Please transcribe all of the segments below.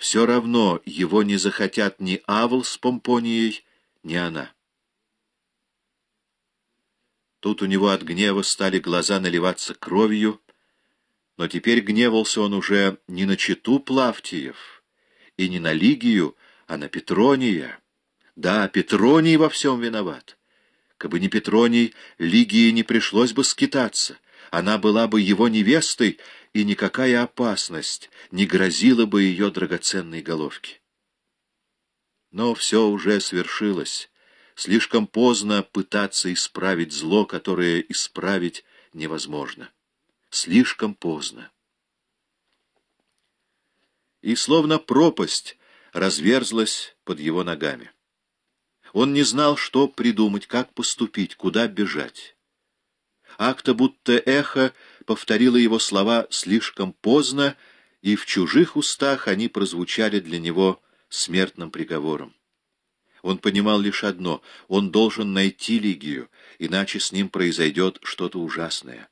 все равно его не захотят ни Авл с Помпонией, ни она. Тут у него от гнева стали глаза наливаться кровью, но теперь гневался он уже не на читу Плавтиев и не на Лигию, а на Петрония. Да, Петроний во всем виноват. Кабы не Петроний, Лигии не пришлось бы скитаться. Она была бы его невестой, и никакая опасность не грозила бы ее драгоценной головке. Но все уже свершилось. Слишком поздно пытаться исправить зло, которое исправить невозможно. Слишком поздно. И словно пропасть разверзлась под его ногами. Он не знал, что придумать, как поступить, куда бежать. Акта будто эхо повторило его слова слишком поздно, и в чужих устах они прозвучали для него смертным приговором. Он понимал лишь одно — он должен найти Лигию, иначе с ним произойдет что-то ужасное.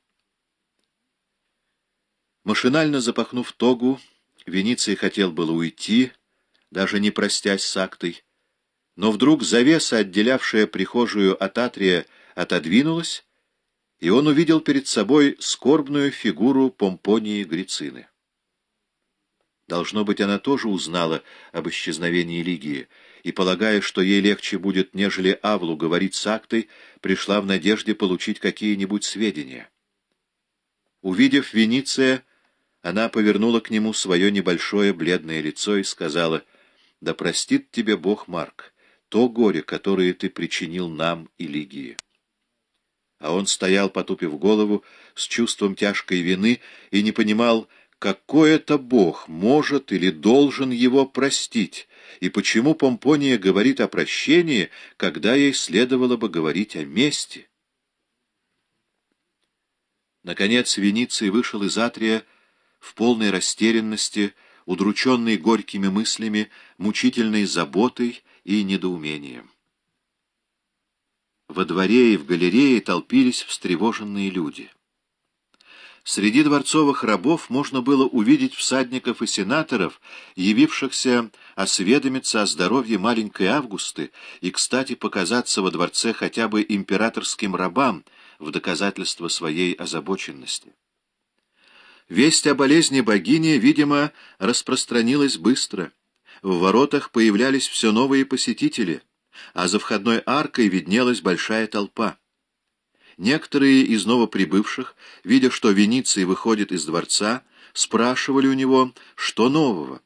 Машинально запахнув тогу, Вениций хотел было уйти, даже не простясь с актой, но вдруг завеса, отделявшая прихожую от Атрия, отодвинулась, и он увидел перед собой скорбную фигуру Помпонии Грицины. Должно быть, она тоже узнала об исчезновении Лигии, и, полагая, что ей легче будет, нежели Авлу говорить с актой, пришла в надежде получить какие-нибудь сведения. Увидев Вениция, она повернула к нему свое небольшое бледное лицо и сказала, «Да простит тебе Бог, Марк, то горе, которое ты причинил нам и Лигии». А он стоял, потупив голову, с чувством тяжкой вины и не понимал, какой это Бог может или должен его простить, и почему Помпония говорит о прощении, когда ей следовало бы говорить о мести. Наконец Вениций вышел из Атрия в полной растерянности, удрученный горькими мыслями, мучительной заботой и недоумением. Во дворе и в галерее толпились встревоженные люди. Среди дворцовых рабов можно было увидеть всадников и сенаторов, явившихся осведомиться о здоровье маленькой Августы и, кстати, показаться во дворце хотя бы императорским рабам в доказательство своей озабоченности. Весть о болезни богини, видимо, распространилась быстро. В воротах появлялись все новые посетители, а за входной аркой виднелась большая толпа. Некоторые из новоприбывших, видя, что Вениций выходит из дворца, спрашивали у него, что нового.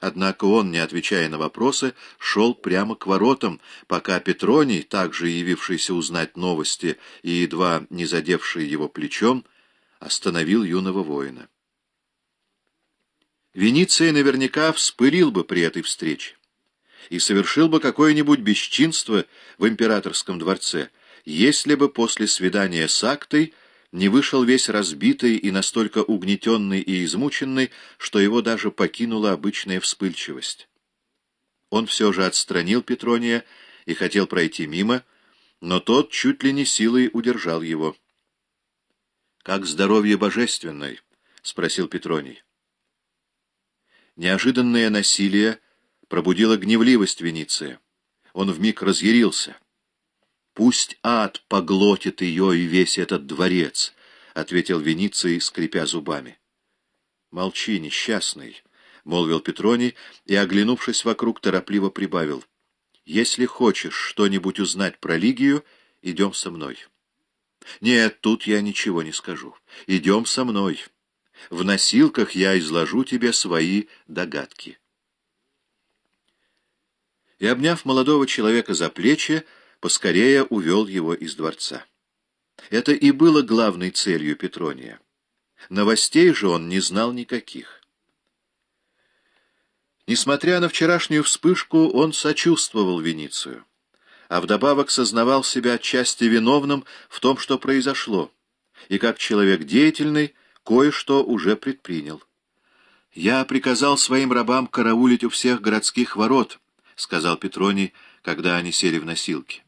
Однако он, не отвечая на вопросы, шел прямо к воротам, пока Петроний, также явившийся узнать новости и едва не задевший его плечом, остановил юного воина. Вениция наверняка вспылил бы при этой встрече и совершил бы какое-нибудь бесчинство в императорском дворце, если бы после свидания с актой не вышел весь разбитый и настолько угнетенный и измученный, что его даже покинула обычная вспыльчивость. Он все же отстранил Петрония и хотел пройти мимо, но тот чуть ли не силой удержал его. «Как здоровье божественной?» — спросил Петроний. Неожиданное насилие пробудило гневливость Вениция. Он вмиг разъярился. «Пусть ад поглотит ее и весь этот дворец», — ответил Вениций, скрипя зубами. «Молчи, несчастный», — молвил Петроний и, оглянувшись вокруг, торопливо прибавил. «Если хочешь что-нибудь узнать про Лигию, идем со мной». «Нет, тут я ничего не скажу. Идем со мной. В носилках я изложу тебе свои догадки». И, обняв молодого человека за плечи, поскорее увел его из дворца. Это и было главной целью Петрония. Новостей же он не знал никаких. Несмотря на вчерашнюю вспышку, он сочувствовал Веницию, а вдобавок сознавал себя отчасти виновным в том, что произошло, и как человек деятельный кое-что уже предпринял. «Я приказал своим рабам караулить у всех городских ворот», — сказал Петроний, когда они сели в носилки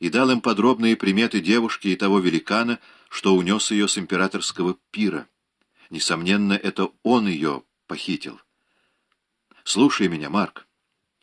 и дал им подробные приметы девушки и того великана, что унес ее с императорского пира. Несомненно, это он ее похитил. Слушай меня, Марк.